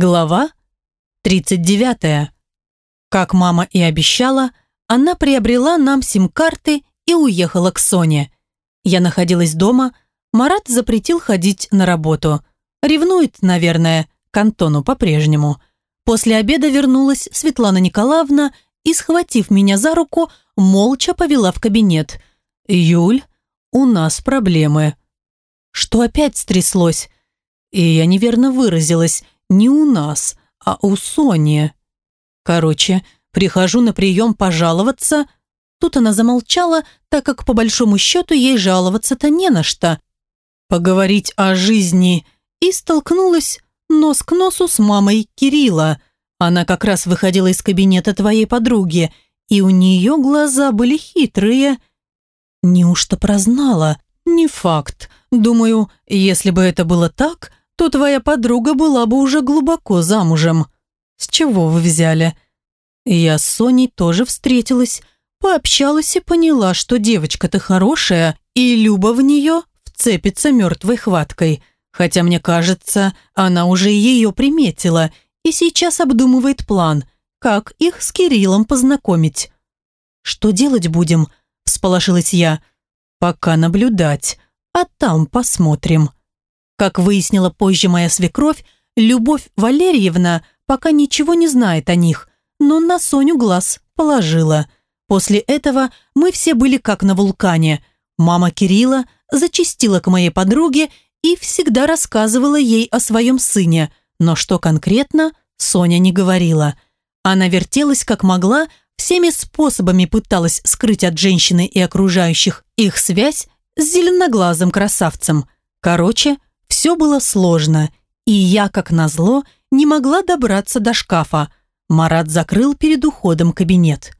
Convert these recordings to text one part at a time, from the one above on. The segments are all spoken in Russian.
Глава 39. Как мама и обещала, она приобрела нам сим-карты и уехала к Соне. Я находилась дома, Марат запретил ходить на работу. Ревнует, наверное, к Антону по-прежнему. После обеда вернулась Светлана Николаевна и, схватив меня за руку, молча повела в кабинет. «Юль, у нас проблемы». Что опять стряслось? И я неверно выразилась – не у нас, а у Сони. Короче, прихожу на прием пожаловаться. Тут она замолчала, так как по большому счету ей жаловаться-то не на что. Поговорить о жизни. И столкнулась нос к носу с мамой Кирилла. Она как раз выходила из кабинета твоей подруги, и у нее глаза были хитрые. Неужто прознала? Не факт. Думаю, если бы это было так, то твоя подруга была бы уже глубоко замужем. С чего вы взяли? Я с Соней тоже встретилась, пообщалась и поняла, что девочка-то хорошая, и Люба в нее вцепится мертвой хваткой. Хотя, мне кажется, она уже ее приметила и сейчас обдумывает план, как их с Кириллом познакомить. «Что делать будем?» – всполошилась я. «Пока наблюдать, а там посмотрим». Как выяснила позже моя свекровь, Любовь Валерьевна пока ничего не знает о них, но на Соню глаз положила. После этого мы все были как на вулкане. Мама Кирилла зачастила к моей подруге и всегда рассказывала ей о своем сыне, но что конкретно, Соня не говорила. Она вертелась как могла, всеми способами пыталась скрыть от женщины и окружающих их связь с зеленоглазым красавцем. Короче, все было сложно, и я, как назло, не могла добраться до шкафа. Марат закрыл перед уходом кабинет.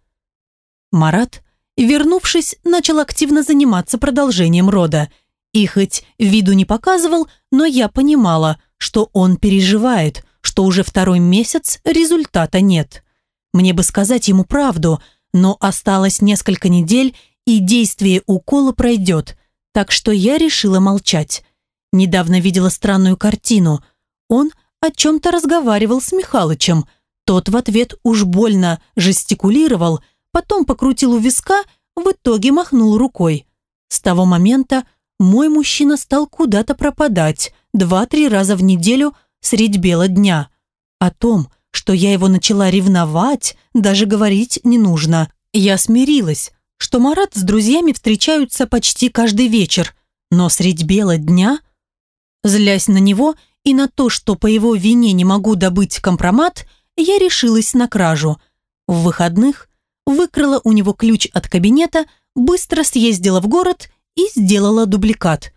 Марат, вернувшись, начал активно заниматься продолжением рода. И хоть виду не показывал, но я понимала, что он переживает, что уже второй месяц результата нет. Мне бы сказать ему правду, но осталось несколько недель, и действие укола пройдет, так что я решила молчать. Недавно видела странную картину. Он о чем-то разговаривал с Михалычем. Тот в ответ уж больно жестикулировал, потом покрутил у виска, в итоге махнул рукой. С того момента мой мужчина стал куда-то пропадать два-три раза в неделю средь бела дня. О том, что я его начала ревновать, даже говорить не нужно. Я смирилась, что Марат с друзьями встречаются почти каждый вечер, но средь бела дня Злясь на него и на то, что по его вине не могу добыть компромат, я решилась на кражу. В выходных выкрала у него ключ от кабинета, быстро съездила в город и сделала дубликат.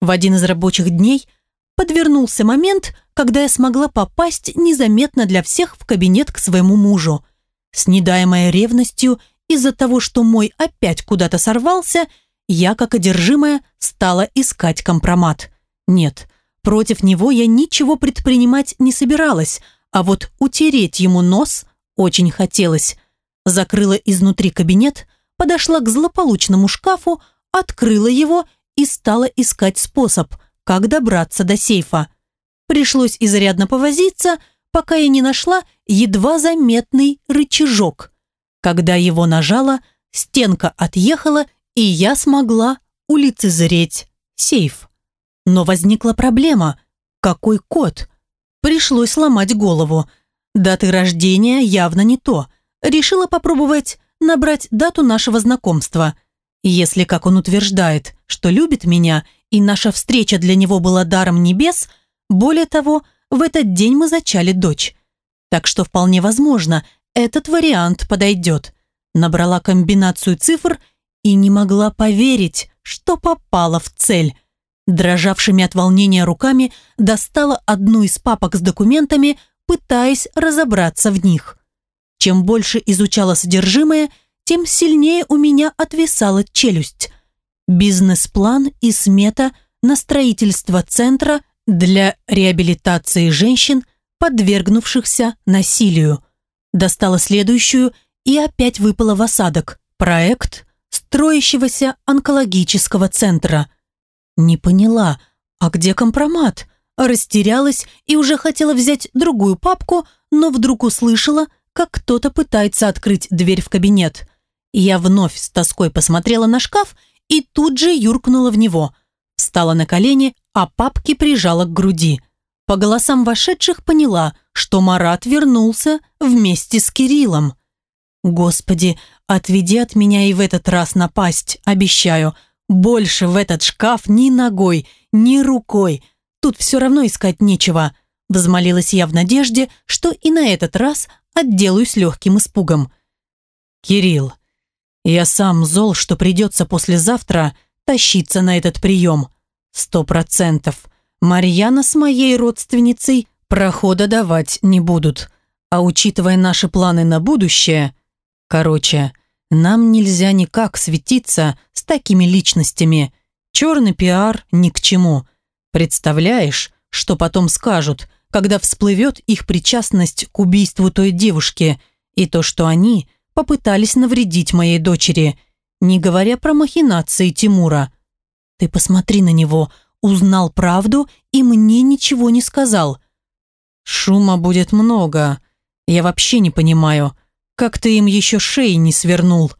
В один из рабочих дней подвернулся момент, когда я смогла попасть незаметно для всех в кабинет к своему мужу. С недаемой ревностью из-за того, что мой опять куда-то сорвался, я, как одержимая, стала искать компромат. Нет, против него я ничего предпринимать не собиралась, а вот утереть ему нос очень хотелось. Закрыла изнутри кабинет, подошла к злополучному шкафу, открыла его и стала искать способ, как добраться до сейфа. Пришлось изрядно повозиться, пока я не нашла едва заметный рычажок. Когда его нажала, стенка отъехала, и я смогла улицезреть сейф. Но возникла проблема. Какой код? Пришлось ломать голову. Даты рождения явно не то. Решила попробовать набрать дату нашего знакомства. Если, как он утверждает, что любит меня, и наша встреча для него была даром небес, более того, в этот день мы зачали дочь. Так что вполне возможно, этот вариант подойдет. Набрала комбинацию цифр и не могла поверить, что попала в цель. Дрожавшими от волнения руками достала одну из папок с документами, пытаясь разобраться в них. Чем больше изучала содержимое, тем сильнее у меня отвисала челюсть. Бизнес-план и смета на строительство центра для реабилитации женщин, подвергнувшихся насилию. Достала следующую и опять выпала в осадок. Проект строящегося онкологического центра – «Не поняла, а где компромат?» растерялась и уже хотела взять другую папку, но вдруг услышала, как кто-то пытается открыть дверь в кабинет. Я вновь с тоской посмотрела на шкаф и тут же юркнула в него. Встала на колени, а папки прижала к груди. По голосам вошедших поняла, что Марат вернулся вместе с Кириллом. «Господи, отведи от меня и в этот раз напасть, обещаю. Больше в этот шкаф ни ногой, ни рукой. Тут все равно искать нечего». Взмолилась я в надежде, что и на этот раз отделаюсь легким испугом. «Кирилл, я сам зол, что придется послезавтра тащиться на этот прием. Сто процентов. Марьяна с моей родственницей прохода давать не будут. А учитывая наши планы на будущее... Короче, нам нельзя никак светиться с такими личностями. Черный пиар ни к чему. Представляешь, что потом скажут, когда всплывет их причастность к убийству той девушки и то, что они попытались навредить моей дочери, не говоря про махинации Тимура. Ты посмотри на него, узнал правду и мне ничего не сказал. Шума будет много. Я вообще не понимаю, как ты им еще шеи не свернул.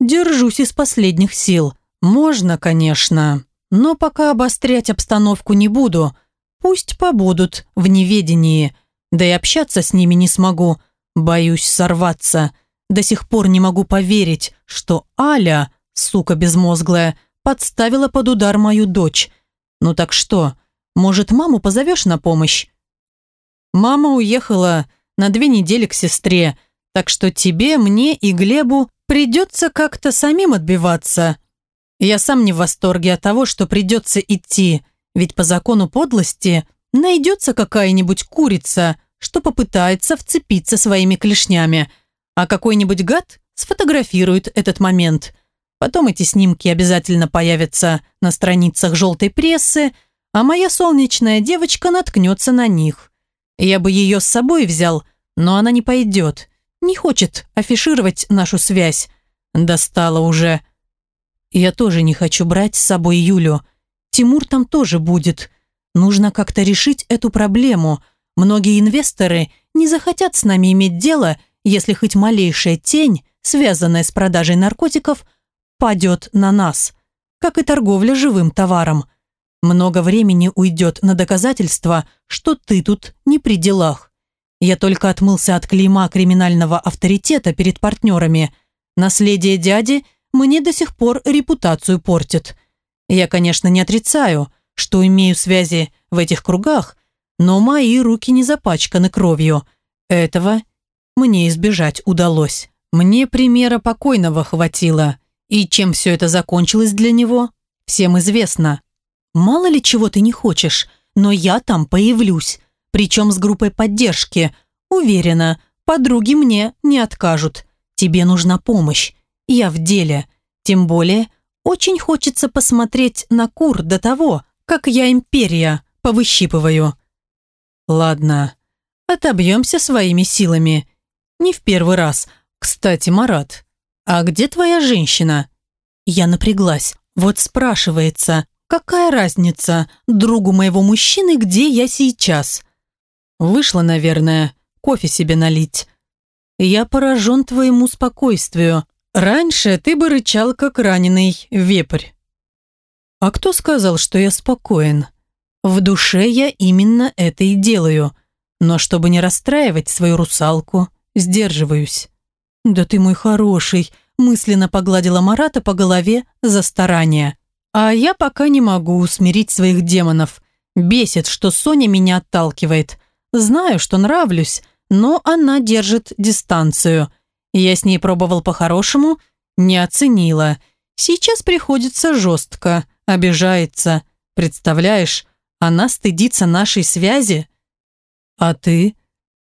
Держусь из последних сил. Можно, конечно, но пока обострять обстановку не буду – Пусть побудут в неведении, да и общаться с ними не смогу. Боюсь сорваться. До сих пор не могу поверить, что Аля, сука безмозглая, подставила под удар мою дочь. Ну так что, может, маму позовешь на помощь? Мама уехала на две недели к сестре, так что тебе, мне и Глебу придется как-то самим отбиваться. Я сам не в восторге от того, что придется идти – ведь по закону подлости найдется какая-нибудь курица, что попытается вцепиться своими клешнями, а какой-нибудь гад сфотографирует этот момент. Потом эти снимки обязательно появятся на страницах желтой прессы, а моя солнечная девочка наткнется на них. Я бы ее с собой взял, но она не пойдет. Не хочет афишировать нашу связь. Достала уже. Я тоже не хочу брать с собой Юлю. Тимур там тоже будет. Нужно как-то решить эту проблему. Многие инвесторы не захотят с нами иметь дело, если хоть малейшая тень, связанная с продажей наркотиков, падет на нас, как и торговля живым товаром. Много времени уйдет на доказательство, что ты тут не при делах. Я только отмылся от клейма криминального авторитета перед партнерами. Наследие дяди мне до сих пор репутацию портит – я, конечно, не отрицаю, что имею связи в этих кругах, но мои руки не запачканы кровью. Этого мне избежать удалось. Мне примера покойного хватило, и чем все это закончилось для него, всем известно. Мало ли чего ты не хочешь, но я там появлюсь, причем с группой поддержки. Уверена, подруги мне не откажут. Тебе нужна помощь. Я в деле. Тем более, очень хочется посмотреть на кур до того, как я империя повыщипываю. Ладно, отобьемся своими силами. Не в первый раз. Кстати, Марат, а где твоя женщина? Я напряглась. Вот спрашивается, какая разница другу моего мужчины, где я сейчас? Вышла, наверное, кофе себе налить. Я поражен твоему спокойствию. Раньше ты бы рычал, как раненый вепрь. А кто сказал, что я спокоен? В душе я именно это и делаю. Но чтобы не расстраивать свою русалку, сдерживаюсь. Да ты мой хороший, мысленно погладила Марата по голове за старание. А я пока не могу усмирить своих демонов. Бесит, что Соня меня отталкивает. Знаю, что нравлюсь, но она держит дистанцию – я с ней пробовал по-хорошему, не оценила. Сейчас приходится жестко, обижается. Представляешь, она стыдится нашей связи. А ты?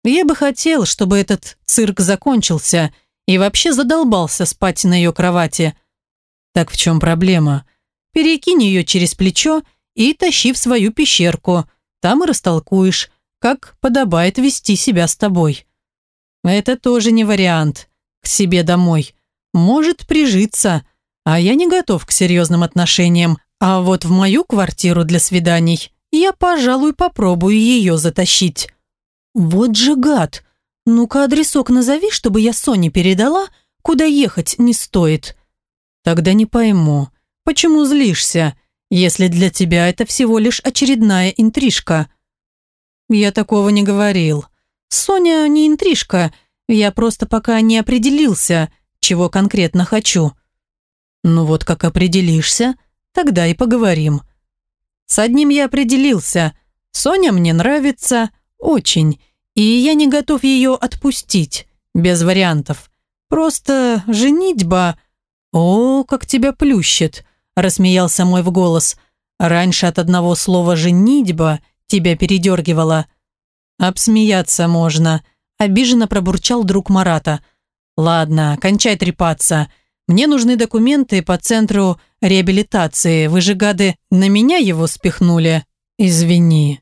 Я бы хотел, чтобы этот цирк закончился и вообще задолбался спать на ее кровати. Так в чем проблема? Перекинь ее через плечо и тащи в свою пещерку. Там и растолкуешь, как подобает вести себя с тобой. Это тоже не вариант. К себе домой. Может прижиться. А я не готов к серьезным отношениям. А вот в мою квартиру для свиданий я, пожалуй, попробую ее затащить. Вот же гад! Ну-ка адресок назови, чтобы я Соне передала, куда ехать не стоит. Тогда не пойму, почему злишься, если для тебя это всего лишь очередная интрижка? Я такого не говорил. Соня не интрижка, я просто пока не определился, чего конкретно хочу. Ну вот как определишься, тогда и поговорим. С одним я определился. Соня мне нравится очень, и я не готов ее отпустить, без вариантов. Просто женитьба... О, как тебя плющит, рассмеялся мой в голос. Раньше от одного слова «женитьба» тебя передергивало. Обсмеяться можно, обиженно пробурчал друг Марата. Ладно, кончай трепаться. Мне нужны документы по центру реабилитации. Вы же, гады, на меня его спихнули. Извини.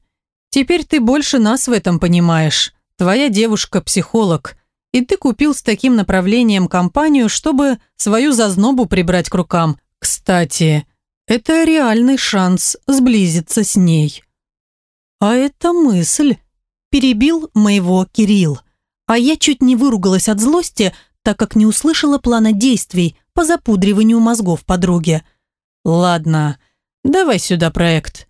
Теперь ты больше нас в этом понимаешь. Твоя девушка психолог. И ты купил с таким направлением компанию, чтобы свою зазнобу прибрать к рукам. Кстати, это реальный шанс сблизиться с ней. А это мысль. Перебил моего Кирилл. А я чуть не выругалась от злости, так как не услышала плана действий по запудриванию мозгов подруги. «Ладно, давай сюда проект».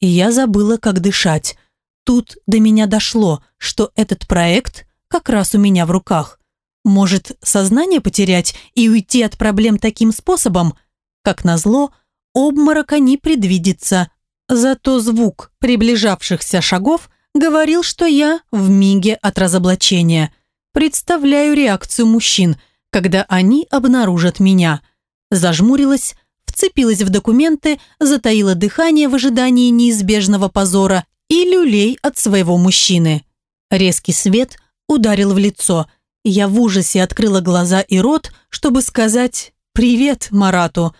И я забыла, как дышать. Тут до меня дошло, что этот проект как раз у меня в руках. Может, сознание потерять и уйти от проблем таким способом? Как назло, обморока не предвидится. Зато звук приближавшихся шагов говорил, что я в миге от разоблачения – Представляю реакцию мужчин, когда они обнаружат меня. Зажмурилась, вцепилась в документы, затаила дыхание в ожидании неизбежного позора и люлей от своего мужчины. Резкий свет ударил в лицо. Я в ужасе открыла глаза и рот, чтобы сказать «Привет, Марату».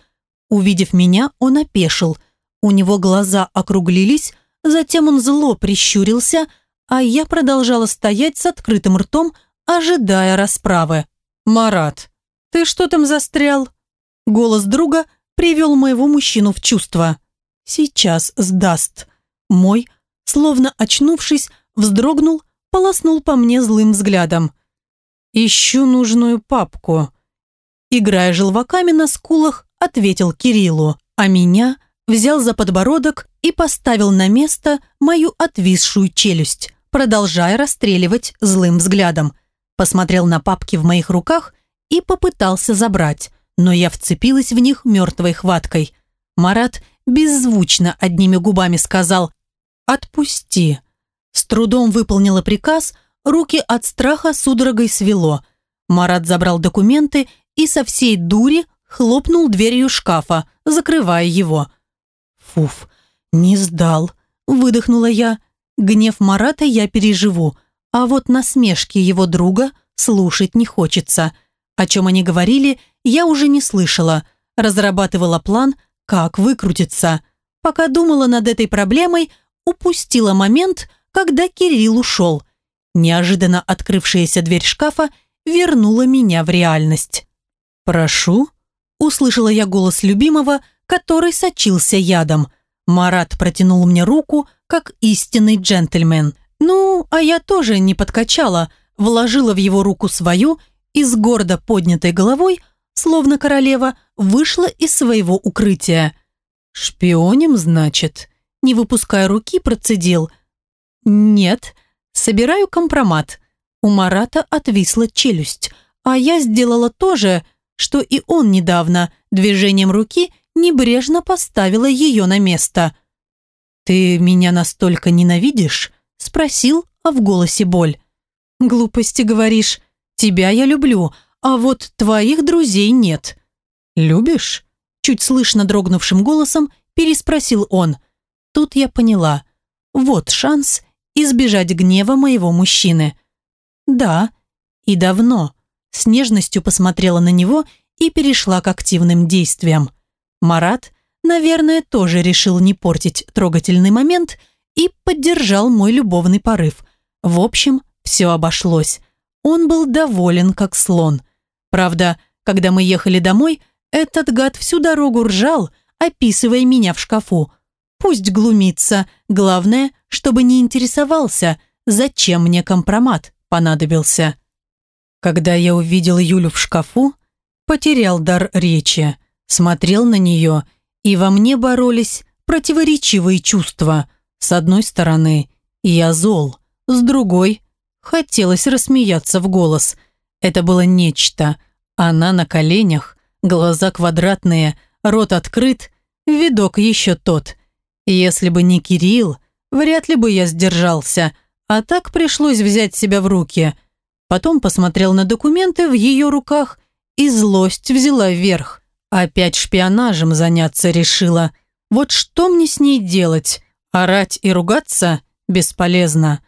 Увидев меня, он опешил. У него глаза округлились, затем он зло прищурился, а я продолжала стоять с открытым ртом, ожидая расправы. «Марат, ты что там застрял?» Голос друга привел моего мужчину в чувство. «Сейчас сдаст». Мой, словно очнувшись, вздрогнул, полоснул по мне злым взглядом. «Ищу нужную папку». Играя желваками на скулах, ответил Кириллу, а меня взял за подбородок и поставил на место мою отвисшую челюсть, продолжая расстреливать злым взглядом – посмотрел на папки в моих руках и попытался забрать, но я вцепилась в них мертвой хваткой. Марат беззвучно одними губами сказал «Отпусти». С трудом выполнила приказ, руки от страха судорогой свело. Марат забрал документы и со всей дури хлопнул дверью шкафа, закрывая его. «Фуф, не сдал», – выдохнула я. Гнев Марата я переживу, а вот насмешки его друга слушать не хочется. О чем они говорили, я уже не слышала. Разрабатывала план, как выкрутиться. Пока думала над этой проблемой, упустила момент, когда Кирилл ушел. Неожиданно открывшаяся дверь шкафа вернула меня в реальность. «Прошу», – услышала я голос любимого, который сочился ядом. Марат протянул мне руку, как истинный джентльмен – ну, а я тоже не подкачала, вложила в его руку свою и с гордо поднятой головой, словно королева, вышла из своего укрытия. «Шпионим, значит?» Не выпуская руки, процедил. «Нет, собираю компромат». У Марата отвисла челюсть, а я сделала то же, что и он недавно, движением руки небрежно поставила ее на место. «Ты меня настолько ненавидишь?» Спросил, а в голосе боль. «Глупости говоришь. Тебя я люблю, а вот твоих друзей нет». «Любишь?» Чуть слышно дрогнувшим голосом переспросил он. Тут я поняла. Вот шанс избежать гнева моего мужчины. «Да, и давно». С нежностью посмотрела на него и перешла к активным действиям. Марат, наверное, тоже решил не портить трогательный момент – и поддержал мой любовный порыв. В общем, все обошлось. Он был доволен, как слон. Правда, когда мы ехали домой, этот гад всю дорогу ржал, описывая меня в шкафу. Пусть глумится. Главное, чтобы не интересовался, зачем мне компромат понадобился. Когда я увидел Юлю в шкафу, потерял дар речи, смотрел на нее, и во мне боролись противоречивые чувства. С одной стороны, я зол, с другой, хотелось рассмеяться в голос. Это было нечто. Она на коленях, глаза квадратные, рот открыт, видок еще тот. Если бы не Кирилл, вряд ли бы я сдержался, а так пришлось взять себя в руки. Потом посмотрел на документы в ее руках, и злость взяла вверх. Опять шпионажем заняться решила. Вот что мне с ней делать? Орать и ругаться? Бесполезно.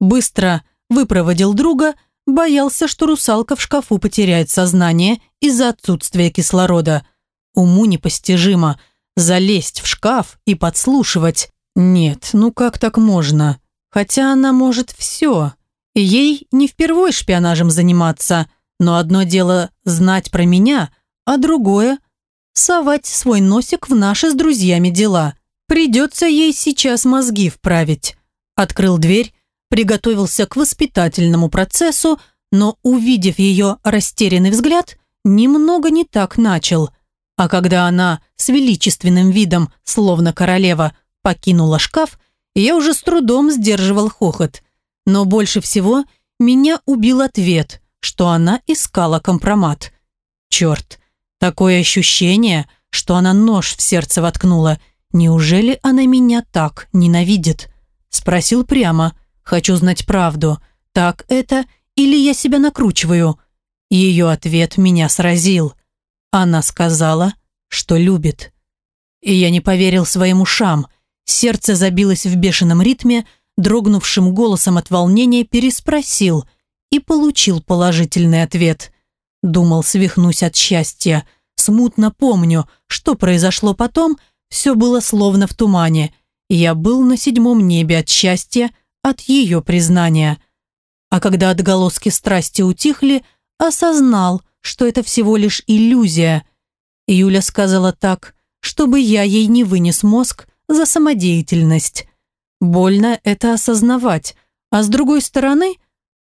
Быстро выпроводил друга, боялся, что русалка в шкафу потеряет сознание из-за отсутствия кислорода. Уму непостижимо залезть в шкаф и подслушивать. Нет, ну как так можно? Хотя она может все. Ей не впервой шпионажем заниматься, но одно дело знать про меня, а другое – совать свой носик в наши с друзьями дела. Придется ей сейчас мозги вправить. Открыл дверь, приготовился к воспитательному процессу, но, увидев ее растерянный взгляд, немного не так начал. А когда она с величественным видом, словно королева, покинула шкаф, я уже с трудом сдерживал хохот. Но больше всего меня убил ответ, что она искала компромат. Черт, такое ощущение, что она нож в сердце воткнула. Неужели она меня так ненавидит? Спросил прямо. Хочу знать правду. Так это или я себя накручиваю? Ее ответ меня сразил. Она сказала, что любит. И я не поверил своим ушам. Сердце забилось в бешеном ритме, дрогнувшим голосом от волнения переспросил и получил положительный ответ. Думал, свихнусь от счастья. Смутно помню, что произошло потом, все было словно в тумане. Я был на седьмом небе от счастья, от ее признания. А когда отголоски страсти утихли, осознал, что это всего лишь иллюзия. Юля сказала так, чтобы я ей не вынес мозг за самодеятельность. Больно это осознавать, а с другой стороны,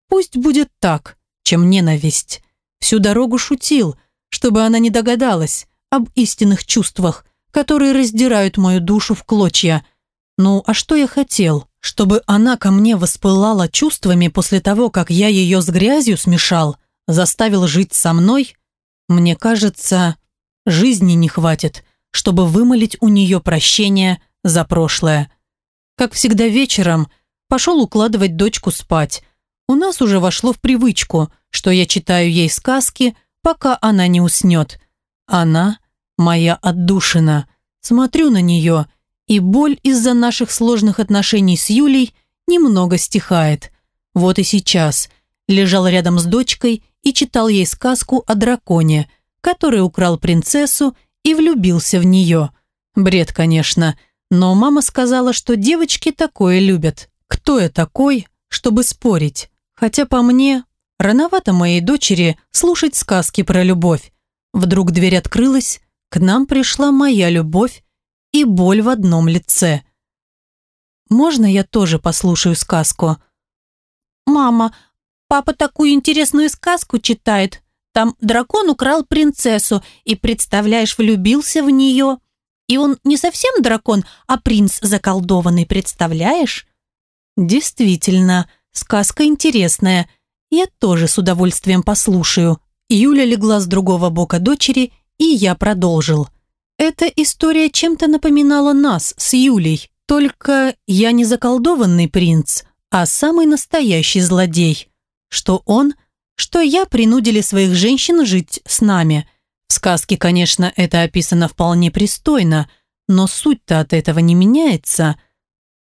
пусть будет так, чем ненависть. Всю дорогу шутил, чтобы она не догадалась об истинных чувствах, которые раздирают мою душу в клочья. Ну, а что я хотел? Чтобы она ко мне воспылала чувствами после того, как я ее с грязью смешал, заставил жить со мной? Мне кажется, жизни не хватит, чтобы вымолить у нее прощение за прошлое. Как всегда вечером, пошел укладывать дочку спать. У нас уже вошло в привычку, что я читаю ей сказки, пока она не уснет. Она – моя отдушина. Смотрю на нее, и боль из-за наших сложных отношений с Юлей немного стихает. Вот и сейчас лежал рядом с дочкой и читал ей сказку о драконе, который украл принцессу и влюбился в нее. Бред, конечно, но мама сказала, что девочки такое любят. Кто я такой, чтобы спорить? Хотя по мне, рановато моей дочери слушать сказки про любовь. Вдруг дверь открылась, к нам пришла моя любовь и боль в одном лице. «Можно я тоже послушаю сказку?» «Мама, папа такую интересную сказку читает. Там дракон украл принцессу и, представляешь, влюбился в нее. И он не совсем дракон, а принц заколдованный, представляешь? Действительно, сказка интересная. Я тоже с удовольствием послушаю. Юля легла с другого бока дочери, и я продолжил. Эта история чем-то напоминала нас с Юлей, только я не заколдованный принц, а самый настоящий злодей. Что он, что я принудили своих женщин жить с нами – в сказке, конечно, это описано вполне пристойно, но суть-то от этого не меняется.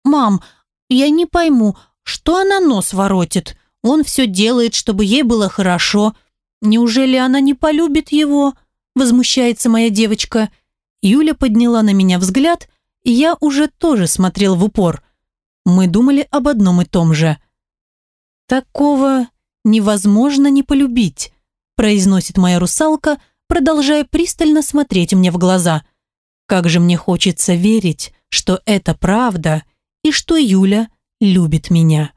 «Мам, я не пойму, что она нос воротит? Он все делает, чтобы ей было хорошо. Неужели она не полюбит его?» Возмущается моя девочка. Юля подняла на меня взгляд, и я уже тоже смотрел в упор. Мы думали об одном и том же. «Такого невозможно не полюбить», произносит моя русалка, продолжая пристально смотреть мне в глаза. Как же мне хочется верить, что это правда и что Юля любит меня.